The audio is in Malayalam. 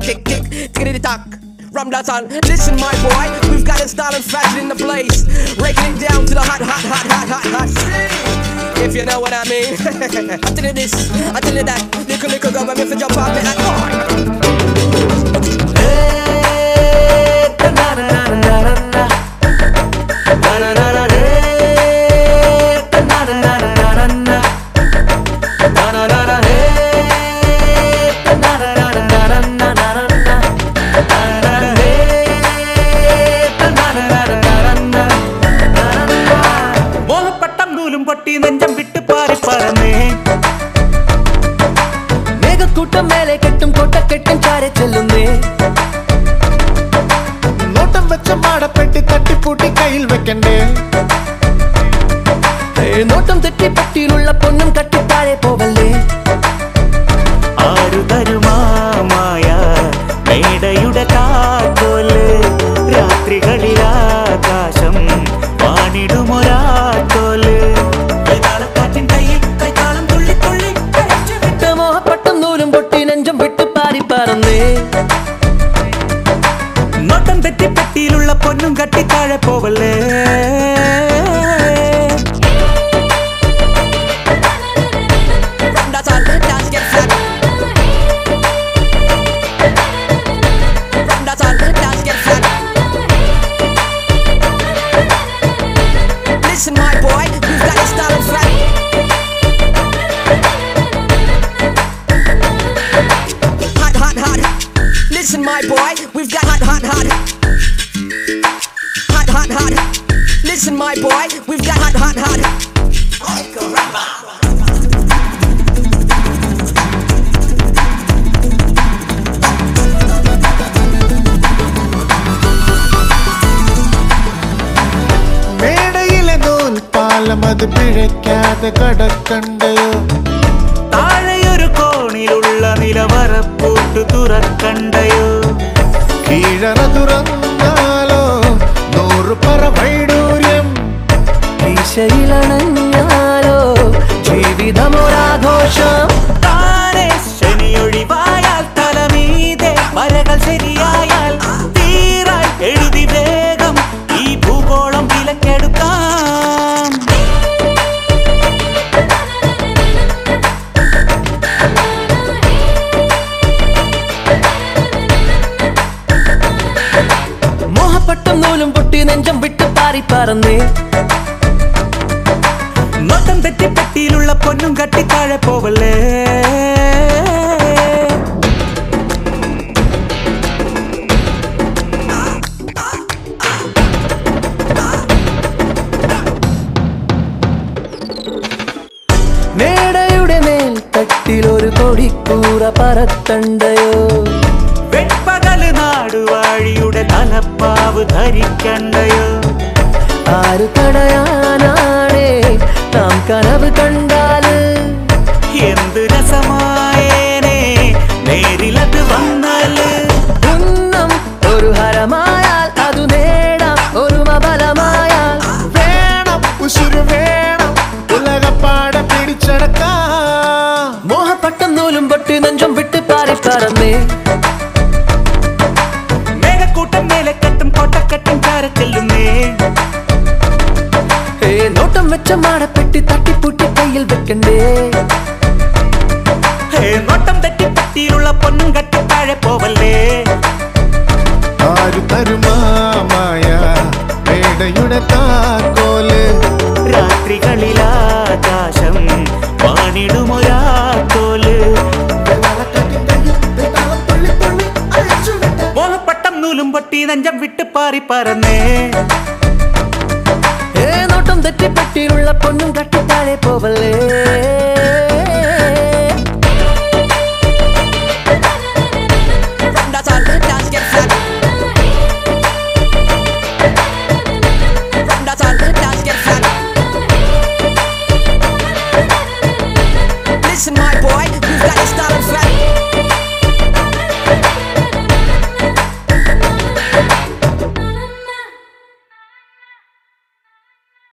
kick, kick, tickety tock. Ram Datan, listen my boy, we've got a style and fashion in the place. Breaking it down to the hot, hot, hot, hot, hot, hot. If you know what I mean. I tell you this, I tell you that. Little, little girl, I'm here for jump off me and oh. ചെല്ലുന്നേ നോട്ടം വെച്ച മാടപ്പെട്ടി തട്ടിപ്പൂട്ടി കയ്യിൽ വെക്കണ്ടേ? നോട്ടം തെറ്റി പട്ടിയിലുള്ള പൊന്നും കട്ടി താഴെ പോവല്ലേ? ആരു തരുമായ മേടയുടെ കാത്തോൽ രാത്രികളിൽ ആകാശം കയ്യിൽ കൈതാളം തുള്ളി തുള്ളി മോഹപ്പട്ടം നൂലും പൊട്ടി Listen my boy, we've got hot, hot, hot. നൂൽ പാലം അത് പിഴയ്ക്കാതെ കടക്കണ്ടയോ താഴെയൊരു കോണിലുള്ള നിലവറപ്പൂട്ട് തുറക്കണ്ടയോ കീഴറ തുറന്നാലോ ഈശയിലണഞ്ഞാലോ ജീവിതമൊരാഘോഷം. താനെ ശനിയൊഴിവായാൽ തലമീതെ വരകൾ ശരിയായാൽ തീരായി എഴുതി വേഗം ഈ ഭൂഗോളം വിലക്കെടുക്കാം. മോഹപ്പട്ടം നൂലും പൊട്ടി നെഞ്ചം വിട്ട് പാറി പറന്നേ. തെറ്റിപ്പെട്ടിയിലുള്ള പൊന്നും കട്ടി താഴെ പോവല്ലേ? മേടയുടെ മേൽ തട്ടിലൊരു കൊടിക്കൂറ പറത്തണ്ടയോ? വെട്ടകൽ നാടുവാഴിയുടെ തലപ്പാവ് ധരിക്കണ്ടയോ? ആര് തടയാനാണേ? നാം കനവ് കണ്ടാൽ എന്ത് രസമായേനെ. നേരിലത് വന്നാൽ ഒരു ഹരമായാൽ അതു നേടാം ഒരു മബലമായാൽ വേണം ഉസുര് വേണം ഉലകപ്പാടെ പിടിച്ചടക്കാം. മോഹപ്പട്ടം നൂലും പൊട്ടി നെഞ്ചും വിട്ട് പാറി പറന്നേ. മേഘക്കൂട്ടം മേലക്കെട്ടും കോട്ടക്കെട്ടും ചാരച്ചെല്ലുന്നേ. ഏ നോട്ടം വെച്ച തെറ്റിപ്പറ്റിയിലുള്ള പൊന്നും കട്ടി താഴെ പോവല്ലേ? ആരു തരുമായ മേടയുടെ താക്കോൽ? രാത്രികളിൽ ആകാശം വാണിടുമൊരാത്തോൽ മോഹപ്പട്ടം നൂലും പൊട്ടി നെഞ്ചം വിട്ട് പാറി പറന്നേ. ഏ നോട്ടം തെറ്റിപ്പറ്റിയുള്ള പൊന്നും കട്ടി താഴെ പോവല്ലേ?